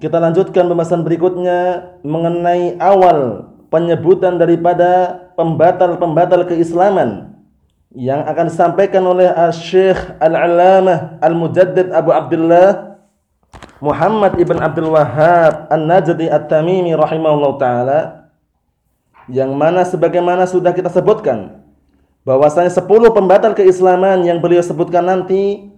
Kita lanjutkan pembahasan berikutnya mengenai awal penyebutan daripada pembatal-pembatal keislaman yang akan disampaikan oleh Syekh Al-Allamah Al-Mujaddid Abu Abdullah Muhammad ibn Abdul Wahhab An-Najdi At-Tamimi rahimahullah taala yang mana sebagaimana sudah kita sebutkan bahwasanya 10 pembatal keislaman yang beliau sebutkan nanti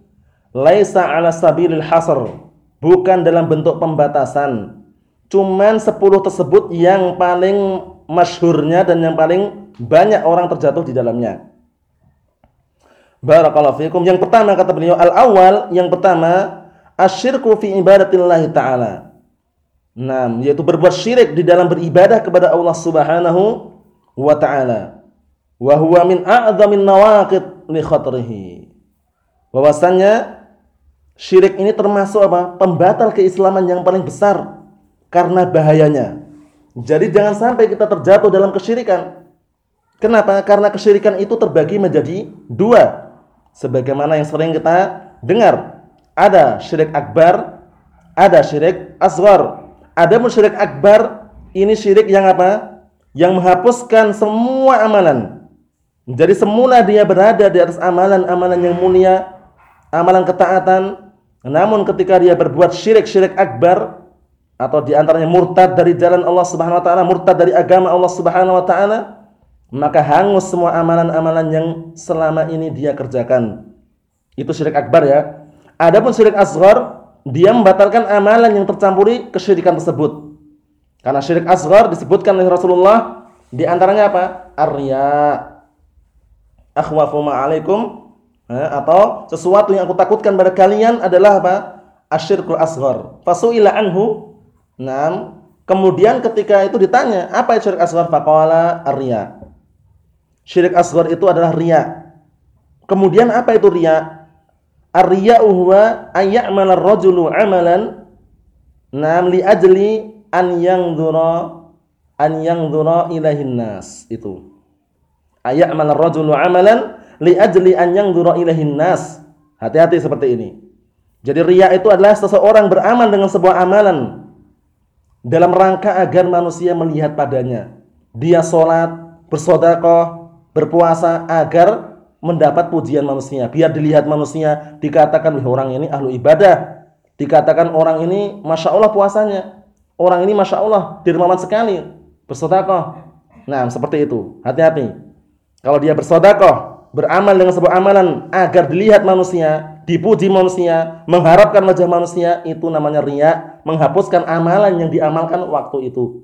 laisa ala sabilil hasr bukan dalam bentuk pembatasan. Cuman 10 tersebut yang paling masyhurnya dan yang paling banyak orang terjatuh di dalamnya. Barakallahu fiikum. Yang pertama kata beliau al-awwal, yang pertama asyirku fi ibadatillahi taala. Nah, yaitu berbuat syirik di dalam beribadah kepada Allah Subhanahu wa taala. Wa huwa min a'dhamin nawaqid li khatrihi. Bahwasanya Syirik ini termasuk apa? Pembatal keislaman yang paling besar karena bahayanya. Jadi jangan sampai kita terjatuh dalam kesyirikan. Kenapa? Karena kesyirikan itu terbagi menjadi dua. Sebagaimana yang sering kita dengar. Ada syirik akbar, ada syirik asghar. Ada syirik akbar, ini syirik yang apa? Yang menghapuskan semua amalan. Jadi semula dia berada di atas amalan-amalan yang mulia, amalan ketaatan, namun ketika dia berbuat syirik-syirik akbar atau di antaranya murtad dari jalan Allah Subhanahu Wa Taala, murtad dari agama Allah Subhanahu Wa Taala, maka hangus semua amalan-amalan yang selama ini dia kerjakan. Itu syirik akbar ya. Adapun syirik asghar, dia membatalkan amalan yang tercampuri kesyirikan tersebut. Karena syirik asghar disebutkan oleh Rasulullah di antaranya apa? Arya. Akhwafu ma'alaikum atau sesuatu yang aku takutkan pada kalian adalah apa? Asyirkul asghar. Fasuila anhu. Nam. Kemudian ketika itu ditanya, apa syirik asghar? Faqala arya. Syirik asghar itu adalah riya. Kemudian apa itu riya? Ar-riya'u huwa ayya'mala ar-rajulu 'amalan nam li ajli an yanzura an yanzura ilaihin nas itu. Ayya'mala ar-rajulu 'amalan li ajli an yanzura ilaihin nas. Hati-hati seperti ini. Jadi riya itu adalah seseorang beramal dengan sebuah amalan dalam rangka agar manusia melihat padanya. Dia sholat, bersodakoh, berpuasa agar mendapat pujian manusia. Biar dilihat manusia, dikatakan orang ini ahlu ibadah. Dikatakan orang ini masya Allah puasanya. Orang ini masya Allah dermawan sekali bersodakoh. Nah seperti itu. Hati-hati. Kalau dia bersodakoh, beramal dengan sebuah amalan agar dilihat manusia, dipuji manusia, mengharapkan wajah manusia, itu namanya riya, menghapuskan amalan yang diamalkan waktu itu.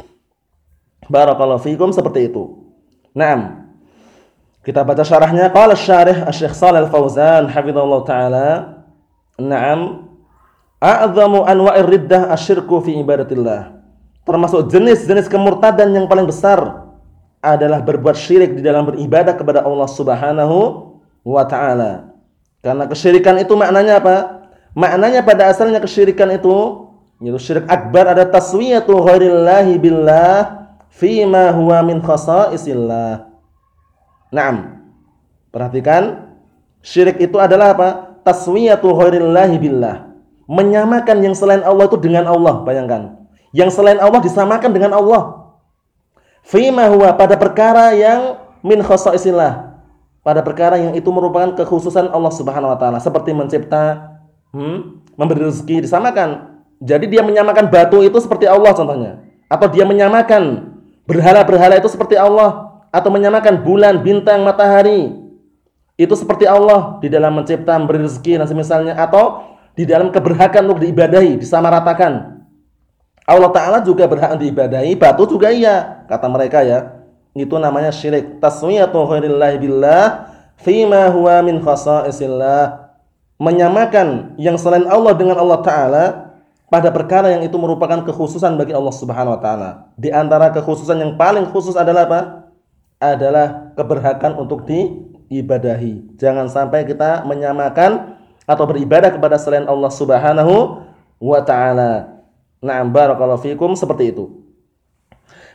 Barakallahu fikum seperti itu. Naam. Kita baca syarahnya qala syarih Asy-Syaikh Shalal Fauzan hafizallahu taala. Naam. A'zamu anwa'ir riddah asyirku fi ibadatillah. Termasuk jenis-jenis kemurtadan yang paling besar adalah berbuat syirik di dalam beribadah kepada Allah Subhanahu wa taala. Karena kesyirikan itu maknanya apa? Maknanya pada asalnya kesyirikan itu yaitu syirik akbar ada taswiyatu ghairillahi billah fima huwa min khasaisillah. Naam. Perhatikan, syirik itu adalah apa? Taswiyatu ghairillahi billah. Menyamakan yang selain Allah itu dengan Allah, bayangkan. Yang selain Allah disamakan dengan Allah. Fima huwa pada perkara yang min khosaisillah. Pada perkara yang itu merupakan kekhususan Allah Subhanahu wa taala seperti mencipta, hmm, memberi rezeki disamakan. Jadi dia menyamakan batu itu seperti Allah contohnya. Atau dia menyamakan berhala-berhala itu seperti Allah atau menyamakan bulan, bintang, matahari itu seperti Allah di dalam mencipta, memberi rezeki dan semisalnya atau di dalam keberhakan untuk diibadahi, disamaratakan. Allah Ta'ala juga berhak diibadahi, batu juga iya, kata mereka ya. Itu namanya syirik. Taswiyatu khairillahi billah fima huwa min khasaisillah. Menyamakan yang selain Allah dengan Allah Ta'ala pada perkara yang itu merupakan kekhususan bagi Allah Subhanahu wa taala. Di antara kekhususan yang paling khusus adalah apa? Adalah keberhakan untuk diibadahi. Jangan sampai kita menyamakan atau beribadah kepada selain Allah Subhanahu wa taala. Na'am barakallahu fikum seperti itu.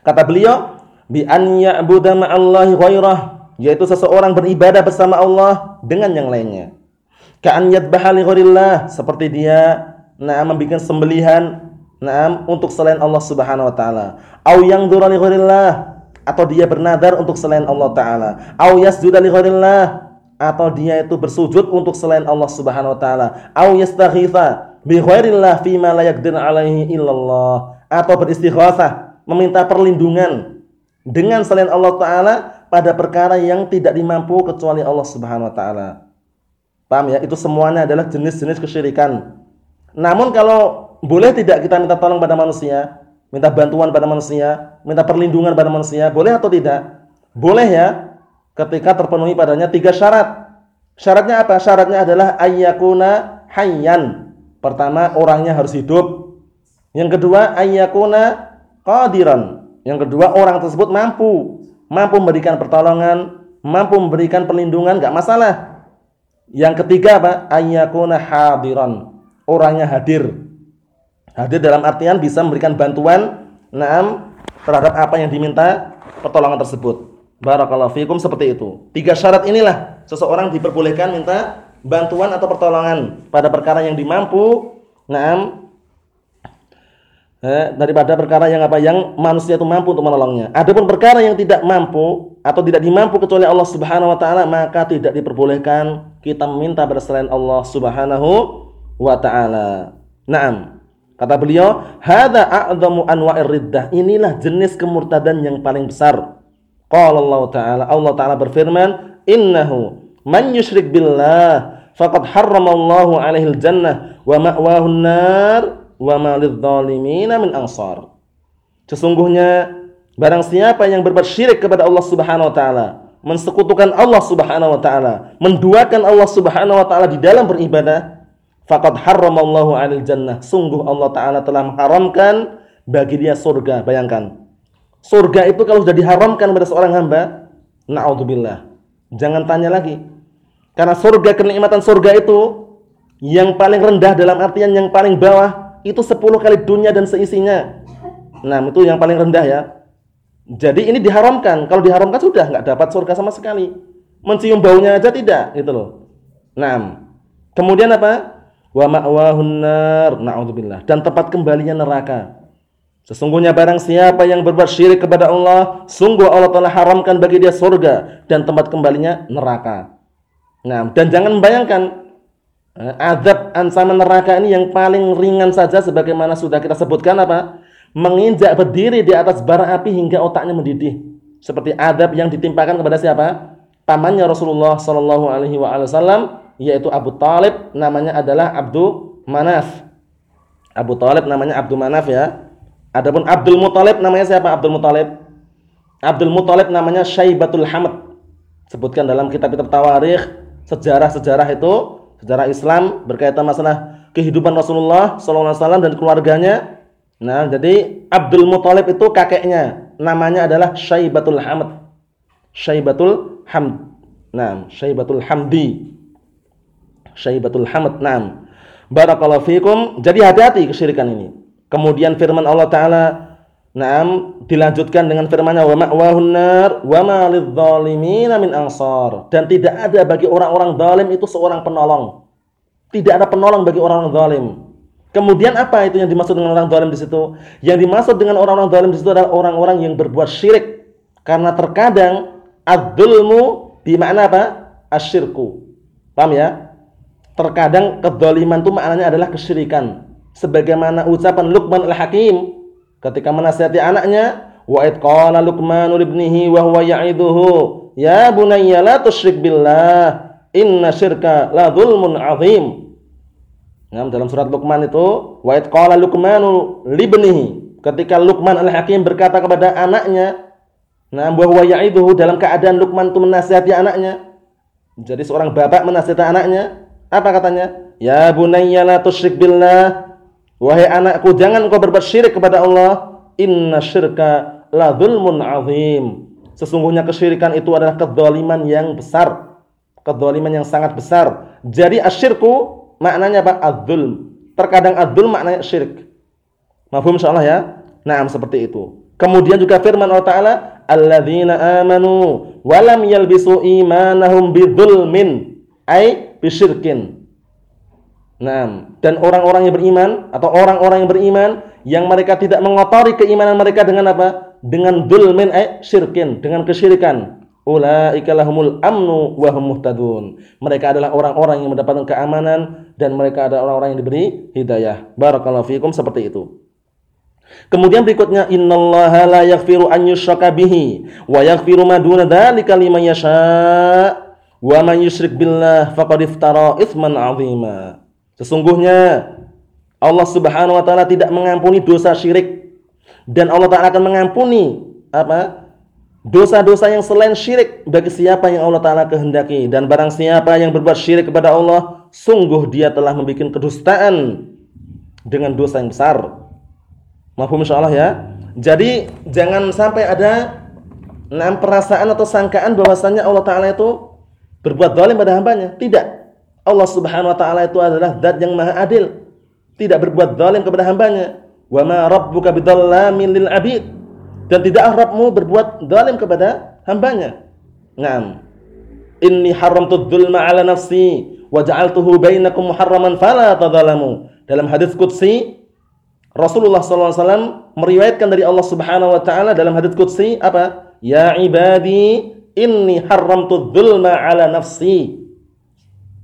Kata beliau, bi an ya'budu ma'allahi ghairah, yaitu seseorang beribadah bersama Allah dengan yang lainnya. Ka'an yadbaha li seperti dia nah membuat sembelihan nah untuk selain Allah Subhanahu wa taala au yang li ghairillah atau dia bernadar untuk selain Allah taala au yasjuda li ghairillah atau dia itu bersujud untuk selain Allah Subhanahu wa taala au yastaghitha bi ghairillah fi ma la alaihi illallah atau beristighatsah meminta perlindungan dengan selain Allah taala pada perkara yang tidak dimampu kecuali Allah Subhanahu wa taala. Paham ya? Itu semuanya adalah jenis-jenis kesyirikan. Namun kalau boleh tidak kita minta tolong pada manusia, minta bantuan pada manusia, minta perlindungan pada manusia, boleh atau tidak? Boleh ya, ketika terpenuhi padanya tiga syarat. Syaratnya apa? Syaratnya adalah ayyakuna hayyan. Pertama, orangnya harus hidup. Yang kedua, ayyakuna qadiran. Yang kedua, orang tersebut mampu, mampu memberikan pertolongan, mampu memberikan perlindungan, enggak masalah. Yang ketiga apa? Ayyakuna hadiran orangnya hadir. Hadir dalam artian bisa memberikan bantuan naam terhadap apa yang diminta pertolongan tersebut. Barakallahu fikum seperti itu. Tiga syarat inilah seseorang diperbolehkan minta bantuan atau pertolongan pada perkara yang dimampu, naam eh, daripada perkara yang apa yang manusia itu mampu untuk menolongnya. Adapun perkara yang tidak mampu atau tidak dimampu kecuali Allah Subhanahu wa taala, maka tidak diperbolehkan kita meminta pada selain Allah Subhanahu wa taala. Naam. Kata beliau, "Hadza a'dhamu anwa'ir riddah." Inilah jenis kemurtadan yang paling besar. Qala Allah Ta'ala, Allah Ta'ala berfirman, "Innahu man yusyrik billah faqad harramallahu 'alaihi al-jannah wa ma'wahu an-nar wa ma lidh-dhalimin min ansar." Sesungguhnya barang siapa yang berbuat syirik kepada Allah Subhanahu wa taala, mensekutukan Allah Subhanahu wa taala, menduakan Allah Subhanahu wa taala di dalam beribadah, faqad harramallahu 'alal jannah. Sungguh Allah taala telah mengharamkan bagi dia surga. Bayangkan. Surga itu kalau sudah diharamkan pada seorang hamba, naudzubillah. Jangan tanya lagi. Karena surga kenikmatan surga itu yang paling rendah dalam artian yang paling bawah itu 10 kali dunia dan seisinya. Nah, itu yang paling rendah ya. Jadi ini diharamkan. Kalau diharamkan sudah nggak dapat surga sama sekali. Mencium baunya aja tidak, gitu loh. Nah, kemudian apa? wa ma'wahun nar naudzubillah dan tempat kembalinya neraka sesungguhnya barang siapa yang berbuat syirik kepada Allah sungguh Allah telah haramkan bagi dia surga dan tempat kembalinya neraka nah dan jangan membayangkan eh, azab ancaman neraka ini yang paling ringan saja sebagaimana sudah kita sebutkan apa menginjak berdiri di atas bara api hingga otaknya mendidih seperti adab yang ditimpakan kepada siapa pamannya Rasulullah Shallallahu alaihi wasallam yaitu Abu Talib namanya adalah Abdul Manaf. Abu Talib namanya Abdul Manaf ya. Adapun Abdul Muthalib namanya siapa? Abdul Muthalib. Abdul Muthalib namanya Syaibatul Hamad. Sebutkan dalam kitab-kitab tawarikh, sejarah-sejarah itu, sejarah Islam berkaitan masalah kehidupan Rasulullah SAW dan keluarganya. Nah, jadi Abdul Muthalib itu kakeknya, namanya adalah Syaibatul Hamad. Syaibatul Hamd. Nah, Syaibatul Hamdi. Syaibatul Hamad. Naam. Barakallahu fikum. Jadi hati-hati kesyirikan ini. Kemudian firman Allah taala Naam dilanjutkan dengan firman-Nya wa ma'wahun nar wa ma lidh-dhalimin min ansar. Dan tidak ada bagi orang-orang zalim itu seorang penolong. Tidak ada penolong bagi orang-orang zalim. Kemudian apa itu yang dimaksud dengan orang zalim di situ? Yang dimaksud dengan orang-orang zalim di situ adalah orang-orang yang berbuat syirik. Karena terkadang adzulmu di makna apa? Asyirku. Paham ya? Terkadang kedoliman itu maknanya adalah kesyirikan. Sebagaimana ucapan Luqman al-Hakim ketika menasihati anaknya, wa id qala Luqman ibnihi wa huwa ya'iduhu, ya bunayya la tusyrik billah, inna syirka la dzulmun 'adzim. Nah, dalam surat Luqman itu, wa id qala Luqmanu libnihi, ketika Luqman al-Hakim berkata kepada anaknya, nah wa huwa ya'iduhu dalam keadaan Luqman itu menasihati anaknya. Jadi seorang bapak menasihati anaknya, apa katanya? Ya bunayya la tusyrik billah. Wahai anakku, jangan engkau berbuat syirik kepada Allah. Inna syirka la dzulmun azim. Sesungguhnya kesyirikan itu adalah kedzaliman yang besar. Kedzaliman yang sangat besar. Jadi asyirku maknanya apa? Adzulm. Terkadang adzulm maknanya syirik. Mafhum insyaallah ya? Naam seperti itu. Kemudian juga firman Allah Ta'ala, Alladzina amanu walam yalbisu imanahum bidzulmin ay bisyirkin. Nah, dan orang-orang yang beriman atau orang-orang yang beriman yang mereka tidak mengotori keimanan mereka dengan apa? Dengan dulmin ay syirkin, dengan kesyirikan. Ulaika lahumul amnu wa hum muhtadun. Mereka adalah orang-orang yang mendapatkan keamanan dan mereka adalah orang-orang yang diberi hidayah. Barakallahu fikum seperti itu. Kemudian berikutnya innallaha la yaghfiru an yushraka bihi wa yaghfiru ma duna dzalika liman yasha wa man yusyrik billah faqad iftara itsman 'azima. Sesungguhnya Allah Subhanahu wa taala tidak mengampuni dosa syirik dan Allah taala akan mengampuni apa? dosa-dosa yang selain syirik bagi siapa yang Allah taala kehendaki dan barang siapa yang berbuat syirik kepada Allah sungguh dia telah membuat kedustaan dengan dosa yang besar Mahfum insyaallah ya. Jadi jangan sampai ada enam perasaan atau sangkaan bahwasanya Allah taala itu berbuat zalim pada hambanya. Tidak. Allah Subhanahu wa taala itu adalah zat yang maha adil. Tidak berbuat zalim kepada hambanya. Wa ma rabbuka bidzallamin lil abid. Dan tidak Rabbmu berbuat zalim kepada hambanya. Naam. Inni haramtu dzulma ala nafsi wa ja'altuhu bainakum muharraman fala tadzalamu. Dalam hadis qudsi Rasulullah SAW meriwayatkan dari Allah Subhanahu Wa Taala dalam hadits qudsi apa? Ya ibadi, inni haramtu dzulma ala nafsi.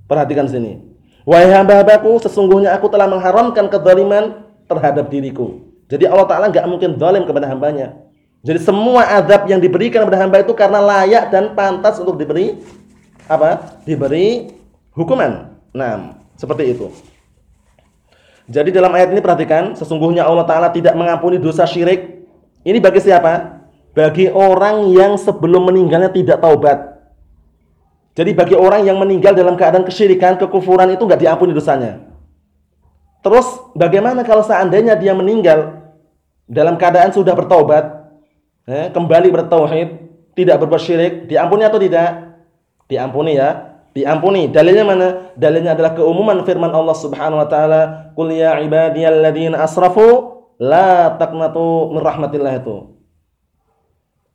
Perhatikan sini. Wahai hamba-hambaku, sesungguhnya aku telah mengharamkan kezaliman terhadap diriku. Jadi Allah Taala nggak mungkin zalim kepada hambanya. Jadi semua azab yang diberikan kepada hamba itu karena layak dan pantas untuk diberi apa? Diberi hukuman. Nah, seperti itu. Jadi dalam ayat ini perhatikan, sesungguhnya Allah Ta'ala tidak mengampuni dosa syirik. Ini bagi siapa? Bagi orang yang sebelum meninggalnya tidak taubat. Jadi bagi orang yang meninggal dalam keadaan kesyirikan, kekufuran itu nggak diampuni dosanya. Terus bagaimana kalau seandainya dia meninggal dalam keadaan sudah bertaubat, eh, kembali bertauhid, tidak berbuat syirik, diampuni atau tidak? Diampuni ya diampuni. Dalilnya mana? Dalilnya adalah keumuman firman Allah Subhanahu wa taala, "Qul ya ibadiyalladzina asrafu la taqnatu min rahmatillah" itu.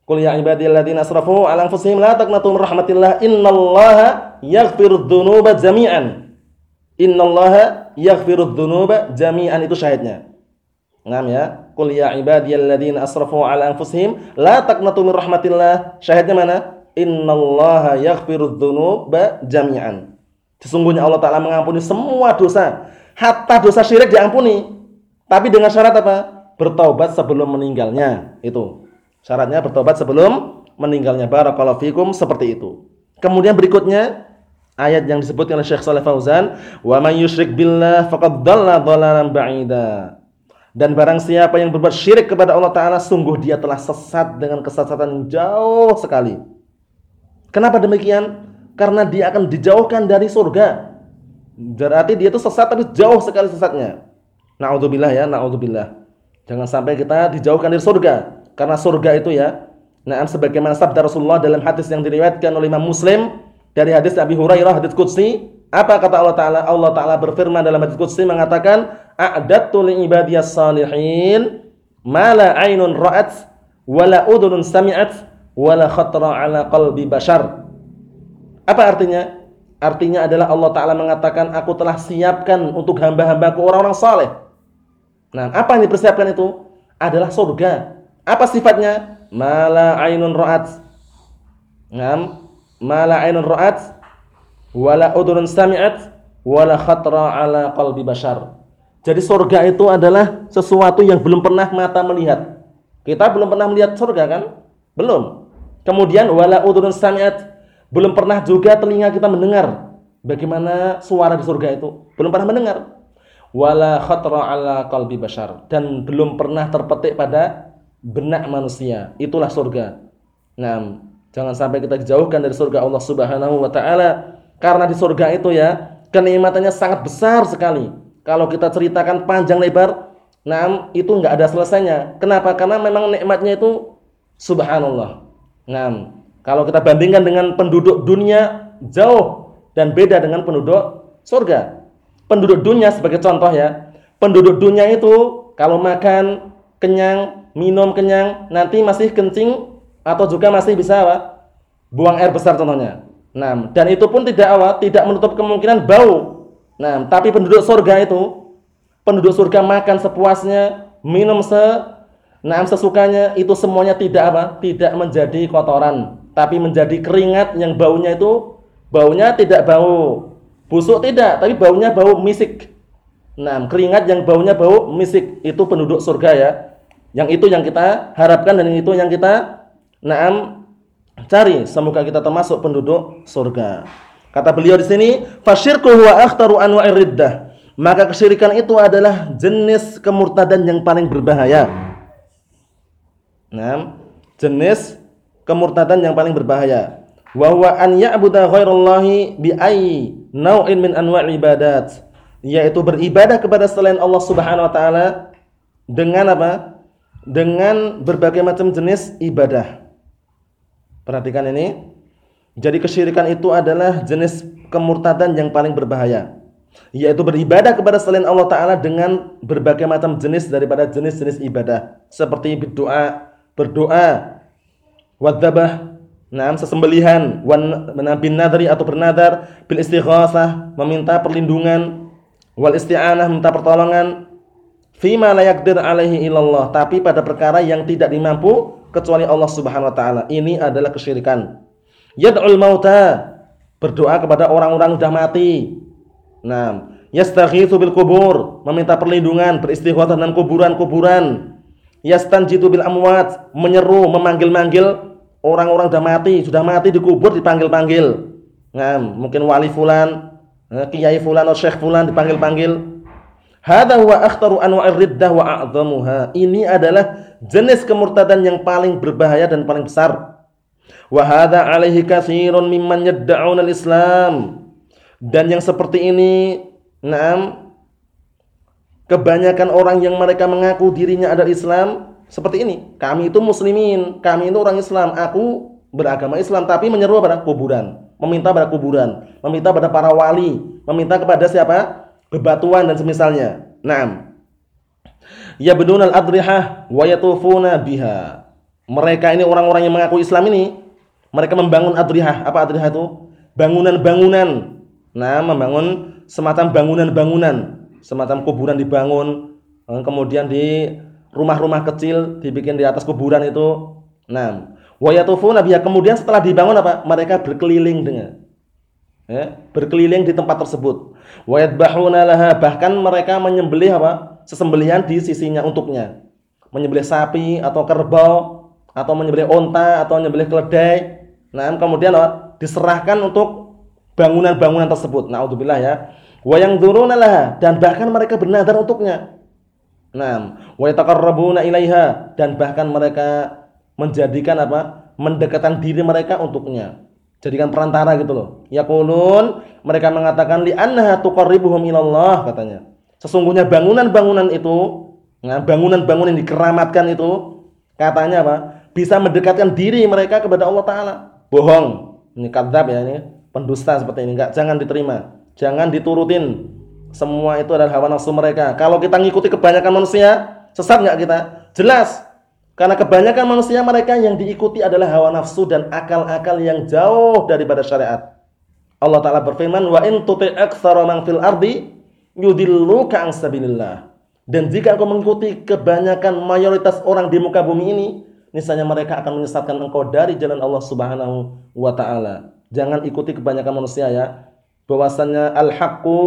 Qul ya ibadiyalladzina asrafu ala anfusihim la taqnatu min rahmatillah, innallaha yaghfirudz dzunuba jami'an. Innallaha yaghfirudz dzunuba jami'an itu syahidnya. Ngam ya. Qul ya ibadiyalladzina asrafu ala anfusihim la taqnatu min rahmatillah. Syahidnya mana? innallaha yaghfirudz dzunuba jami'an. Sesungguhnya Allah taala mengampuni semua dosa, hatta dosa syirik diampuni. Tapi dengan syarat apa? Bertaubat sebelum meninggalnya. Itu. Syaratnya bertobat sebelum meninggalnya. Barakallahu fikum seperti itu. Kemudian berikutnya ayat yang disebutkan oleh Syekh Saleh Fauzan, "Wa may yusyrik billah faqad dhalla dhalalan ba'ida." Dan barang siapa yang berbuat syirik kepada Allah taala sungguh dia telah sesat dengan kesesatan jauh sekali. Kenapa demikian? Karena dia akan dijauhkan dari surga. Berarti dia itu sesat tapi jauh sekali sesatnya. Nauzubillah ya, naudzubillah. Jangan sampai kita dijauhkan dari surga. Karena surga itu ya, nah sebagaimana sabda Rasulullah dalam hadis yang diriwayatkan oleh Imam Muslim dari hadis Abi Hurairah hadis qudsi, apa kata Allah taala? Allah taala berfirman dalam hadis qudsi mengatakan, "A'dattu li ibadiyas salihin ma la 'ainun ra'at wa la sami'at wala khatra ala qalbi bashar. Apa artinya? Artinya adalah Allah Ta'ala mengatakan, aku telah siapkan untuk hamba-hambaku orang-orang saleh. Nah, apa yang dipersiapkan itu? Adalah surga. Apa sifatnya? Mala ainun ra'at. Ngam. Mala ainun ra'at. Wala udurun sami'at. Wala khatra ala qalbi bashar. Jadi surga itu adalah sesuatu yang belum pernah mata melihat. Kita belum pernah melihat surga kan? Belum. Kemudian wala udhun sami'at. Belum pernah juga telinga kita mendengar bagaimana suara di surga itu. Belum pernah mendengar. Wala khatra ala qalbi bashar dan belum pernah terpetik pada benak manusia. Itulah surga. Nah, jangan sampai kita dijauhkan dari surga Allah Subhanahu wa taala karena di surga itu ya kenikmatannya sangat besar sekali. kalau kita ceritakan panjang lebar, nah itu nggak ada selesainya. Kenapa? Karena memang nikmatnya itu subhanallah. Nah, kalau kita bandingkan dengan penduduk dunia jauh dan beda dengan penduduk surga. Penduduk dunia sebagai contoh ya, penduduk dunia itu kalau makan kenyang, minum kenyang, nanti masih kencing atau juga masih bisa apa? buang air besar contohnya. Nah, dan itu pun tidak apa? tidak menutup kemungkinan bau. Nah, tapi penduduk surga itu penduduk surga makan sepuasnya, minum se nah sesukanya, itu semuanya tidak apa? tidak menjadi kotoran, tapi menjadi keringat yang baunya itu baunya tidak bau busuk tidak, tapi baunya bau misik. Nah, keringat yang baunya bau misik itu penduduk surga ya. Yang itu yang kita harapkan dan itu yang kita naam cari. Semoga kita termasuk penduduk surga. Kata beliau di sini, fasyirku huwa akhtaru anwa'ir riddah. Maka kesyirikan itu adalah jenis kemurtadan yang paling berbahaya. Nah, jenis kemurtadan yang paling berbahaya. Wa huwa an ya'budu ghairallahi bi ayyi naw'in min anwa'i ibadat, yaitu beribadah kepada selain Allah Subhanahu wa taala dengan apa? Dengan berbagai macam jenis ibadah. Perhatikan ini. Jadi kesyirikan itu adalah jenis kemurtadan yang paling berbahaya. Yaitu beribadah kepada selain Allah Ta'ala dengan berbagai macam jenis daripada jenis-jenis ibadah. Seperti berdoa, berdoa, wadzabah, Nah, sesembelihan, wan bin nadri atau bernadar, bil istighosah, meminta perlindungan, wal isti'anah, minta pertolongan, fima la yaqdir alaihi illallah, tapi pada perkara yang tidak dimampu kecuali Allah Subhanahu wa taala. Ini adalah kesyirikan. Yad'ul mauta, berdoa kepada orang-orang sudah mati. Nah, yastaghitsu bil kubur, meminta perlindungan, beristighatsah dengan kuburan-kuburan. Yastanjitu bil amwat, menyeru, memanggil-manggil orang-orang sudah mati, sudah mati dikubur dipanggil-panggil. Nah, mungkin wali fulan, eh, kiai fulan atau syekh fulan dipanggil-panggil Hada huwa akhtaru anwa'ir riddah wa a'zamuha. Ini adalah jenis kemurtadan yang paling berbahaya dan paling besar. Wa hadha alaihi katsirun mimman yad'un al-Islam. Dan yang seperti ini, naam kebanyakan orang yang mereka mengaku dirinya adalah Islam seperti ini. Kami itu muslimin, kami itu orang Islam. Aku beragama Islam tapi menyeru pada kuburan, meminta pada kuburan, meminta pada para wali, meminta kepada siapa? Bebatuan dan semisalnya. Naam. Yabdunal adrihah wa yatufuna biha. Mereka ini orang-orang yang mengaku Islam ini, mereka membangun adrihah. Apa adrihah itu? Bangunan-bangunan. Nah, membangun semacam bangunan-bangunan, semacam kuburan dibangun, eh, kemudian di rumah-rumah kecil dibikin di atas kuburan itu. Nah, wa yatufuna biha. Kemudian setelah dibangun apa? Mereka berkeliling dengan ya, berkeliling di tempat tersebut. Wa yadbahuna laha bahkan mereka menyembelih apa? sesembelihan di sisinya untuknya. Menyembelih sapi atau kerbau atau menyembelih onta atau menyembelih keledai. Nah, kemudian apa? diserahkan untuk bangunan-bangunan tersebut. Nauzubillah ya. Wa yanzuruna laha dan bahkan mereka bernadar untuknya. Nah, wa yataqarrabuna ilaiha dan bahkan mereka menjadikan apa? mendekatkan diri mereka untuknya jadikan perantara gitu loh. Yaqulun mereka mengatakan li annaha tuqarribuhum ilallah katanya. Sesungguhnya bangunan-bangunan itu, nah bangunan-bangunan yang dikeramatkan itu katanya apa? Bisa mendekatkan diri mereka kepada Allah taala. Bohong. Ini kadzab ya ini, pendusta seperti ini enggak jangan diterima. Jangan diturutin. Semua itu adalah hawa nafsu mereka. Kalau kita ngikuti kebanyakan manusia, sesat enggak kita? Jelas karena kebanyakan manusia mereka yang diikuti adalah hawa nafsu dan akal-akal yang jauh daripada syariat. Allah taala berfirman, "Wa in tuti aktsara man fil ardi yudilluka an sabilillah." Dan jika engkau mengikuti kebanyakan mayoritas orang di muka bumi ini, niscaya mereka akan menyesatkan engkau dari jalan Allah Subhanahu wa taala. Jangan ikuti kebanyakan manusia ya. Bahwasanya al-haqqu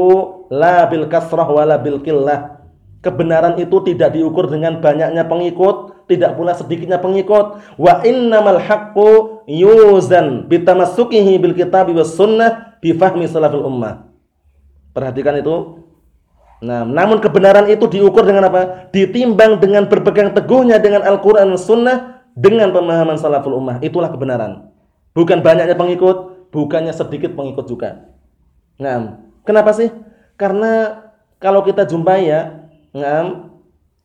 la bil kasrah wala bil qillah. Kebenaran itu tidak diukur dengan banyaknya pengikut, tidak pula sedikitnya pengikut. Wa innamal haqqu yuzan bitamassukihi bil kitabi was sunnah bi fahmi salafil ummah. Perhatikan itu. Nah, namun kebenaran itu diukur dengan apa? Ditimbang dengan berpegang teguhnya dengan Al-Qur'an Sunnah dengan pemahaman salaful ummah. Itulah kebenaran. Bukan banyaknya pengikut, bukannya sedikit pengikut juga. Nah, kenapa sih? Karena kalau kita jumpai ya, ngam,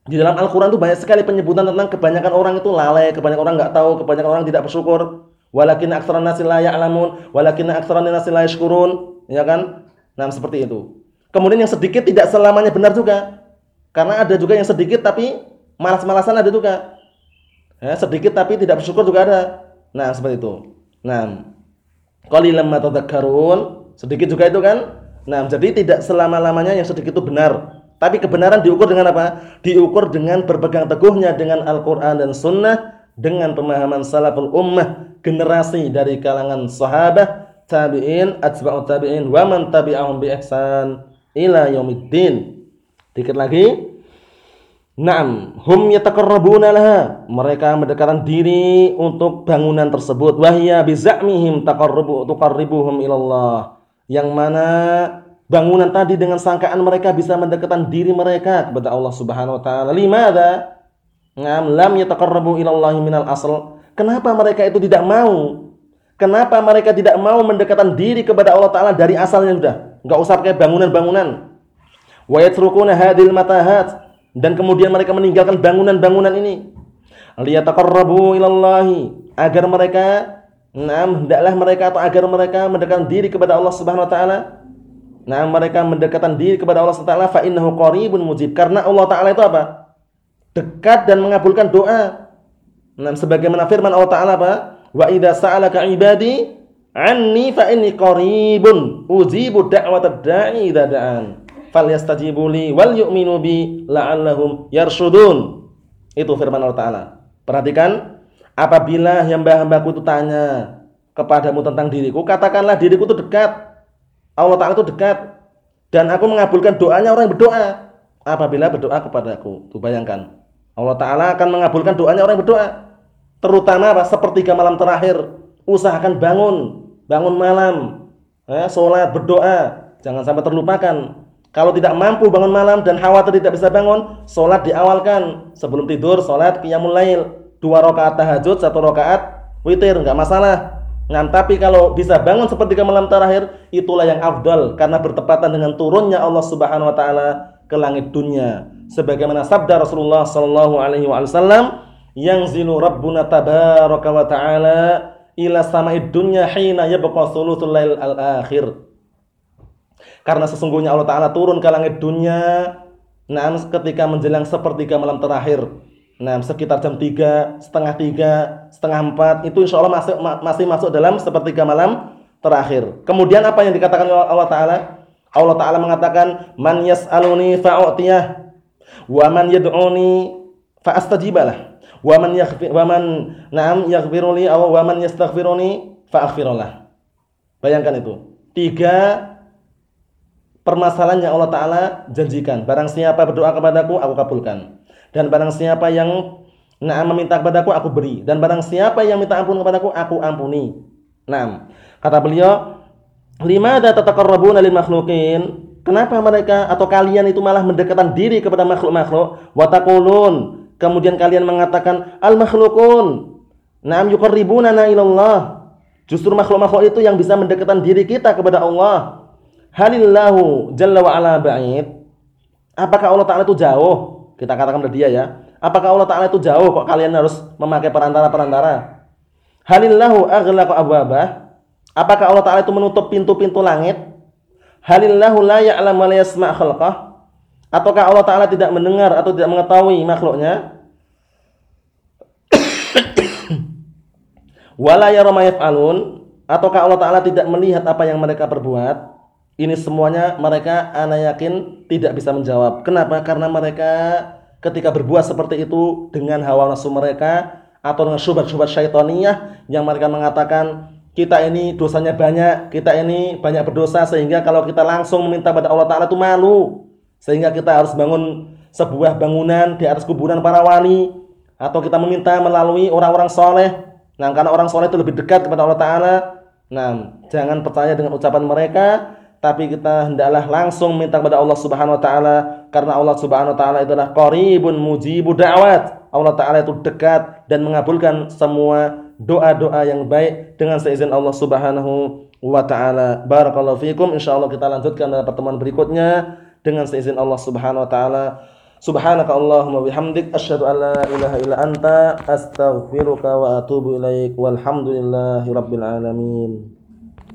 di dalam Al-Quran itu banyak sekali penyebutan tentang kebanyakan orang itu lalai, kebanyakan orang nggak tahu, kebanyakan orang tidak bersyukur. Walakin aksaran nasi la ya'lamun, walakin aksaran nasi la yashkurun, ya kan? Nah, seperti itu. Kemudian yang sedikit tidak selamanya benar juga. Karena ada juga yang sedikit tapi malas-malasan ada juga. Ya, sedikit tapi tidak bersyukur juga ada. Nah, seperti itu. Nah, qalilan ma tadhakkarun, sedikit juga itu kan? Nah, jadi tidak selama-lamanya yang sedikit itu benar. Tapi kebenaran diukur dengan apa? Diukur dengan berpegang teguhnya dengan Al-Qur'an dan Sunnah dengan pemahaman salaful ummah, generasi dari kalangan sahabat, tabi'in, atba'ut tabi'in wa man tabi'ahum bi ihsan ila yaumiddin. Dikit lagi. Naam, hum yataqarrabuna laha. Mereka mendekatkan diri untuk bangunan tersebut. Wahya bizamihim taqarrubu tuqarribuhum ilallah. Yang mana bangunan tadi dengan sangkaan mereka bisa mendekatkan diri mereka kepada Allah Subhanahu wa taala. Limada? Ngam lam yataqarrabu ilallahi minal asl. Kenapa mereka itu tidak mau? Kenapa mereka tidak mau mendekatkan diri kepada Allah taala dari asalnya sudah? Enggak usah pakai bangunan-bangunan. Wa yatrukuna hadil matahat dan kemudian mereka meninggalkan bangunan-bangunan ini. Liyataqarrabu ilallahi agar mereka Nah, hendaklah mereka atau agar mereka mendekatkan diri kepada Allah Subhanahu wa taala. Nah, mereka mendekatkan diri kepada Allah taala fa innahu qaribun mujib. Karena Allah taala itu apa? dekat dan mengabulkan doa. Nah, sebagaimana firman Allah Taala apa? Wa idza sa'alaka ibadi anni fa inni qaribun ujibu da'watad da'i idza da'an. Falyastajibu li wal yu'minu bi la'allahum yarshudun. Itu firman Allah Taala. Perhatikan, apabila hamba-hambaku itu tanya kepadamu tentang diriku, katakanlah diriku itu dekat. Allah Taala itu dekat dan aku mengabulkan doanya orang yang berdoa apabila berdoa kepadaku. Tuh bayangkan. Allah Ta'ala akan mengabulkan doanya orang yang berdoa. Terutama apa? Sepertiga malam terakhir. Usahakan bangun. Bangun malam. Eh, sholat, berdoa. Jangan sampai terlupakan. Kalau tidak mampu bangun malam dan khawatir tidak bisa bangun, sholat diawalkan. Sebelum tidur, sholat qiyamul lail. Dua rakaat tahajud, satu rakaat witir. Enggak masalah. Nah, tapi kalau bisa bangun seperti malam terakhir, itulah yang afdal karena bertepatan dengan turunnya Allah Subhanahu wa taala ke langit dunia. Sebagaimana sabda Rasulullah sallallahu alaihi wasallam yang zilu rabbuna tabaraka wa taala ila sama'id dunya hina yabqa thuluthul lail al-akhir karena sesungguhnya Allah taala turun ke langit dunia nah ketika menjelang sepertiga malam terakhir nah sekitar jam 3 setengah 3 setengah 4 itu insya Allah masih, masih masuk dalam sepertiga malam terakhir kemudian apa yang dikatakan oleh Allah taala Allah Ta'ala mengatakan, Man yas'aluni fa'u'tiyah, wa man yad'uni fa'astajibalah, wa man man na'am yaghfiruni aw wa man yastaghfiruni fa'aghfirullah. Bayangkan itu. Tiga permasalahan yang Allah Ta'ala janjikan. Barang siapa berdoa kepadaku, aku kabulkan. Dan barang siapa yang na'am meminta kepadaku, aku beri. Dan barang siapa yang minta ampun kepadaku, aku ampuni. Nah, kata beliau, Lima ada tataqarrabuna lil makhluqin? Kenapa mereka atau kalian itu malah mendekatkan diri kepada makhluk-makhluk? Wa taqulun, kemudian kalian mengatakan al makhluqun. Naam yuqarribuna ilallah. Justru makhluk-makhluk itu yang bisa mendekatkan diri kita kepada Allah. Halillahu jalla wa ba'id. Apakah Allah Ta'ala itu jauh? Kita katakan kepada dia ya. Apakah Allah Ta'ala itu jauh kok kalian harus memakai perantara-perantara? Halillahu aghlaqa abwabah. Apakah Allah Ta'ala itu menutup pintu-pintu langit? Halillahu la ya'lam wa la yasma' khalqah? Ataukah Allah Ta'ala tidak mendengar atau tidak mengetahui makhluknya? Wala yara ma yaf'alun? Ataukah Allah Ta'ala tidak melihat apa yang mereka perbuat? Ini semuanya mereka ana yakin tidak bisa menjawab. Kenapa? Karena mereka ketika berbuat seperti itu dengan hawa nafsu mereka atau dengan syubhat-syubhat syaitaniyah yang mereka mengatakan kita ini dosanya banyak, kita ini banyak berdosa sehingga kalau kita langsung meminta pada Allah Taala itu malu. Sehingga kita harus bangun sebuah bangunan di atas kuburan para wali atau kita meminta melalui orang-orang soleh. Nah, karena orang soleh itu lebih dekat kepada Allah Taala. Nah, jangan percaya dengan ucapan mereka, tapi kita hendaklah langsung minta kepada Allah Subhanahu wa taala karena Allah Subhanahu wa taala itu adalah qaribun mujibud da'wat. Allah taala itu dekat dan mengabulkan semua doa-doa yang baik dengan seizin Allah Subhanahu wa taala. Barakallahu fiikum. Insyaallah kita lanjutkan pada pertemuan berikutnya dengan seizin Allah Subhanahu wa taala. Subhanaka Allahumma bihamdik asyhadu an la ilaha illa anta astaghfiruka wa atubu ilaik. Walhamdulillahi rabbil alamin.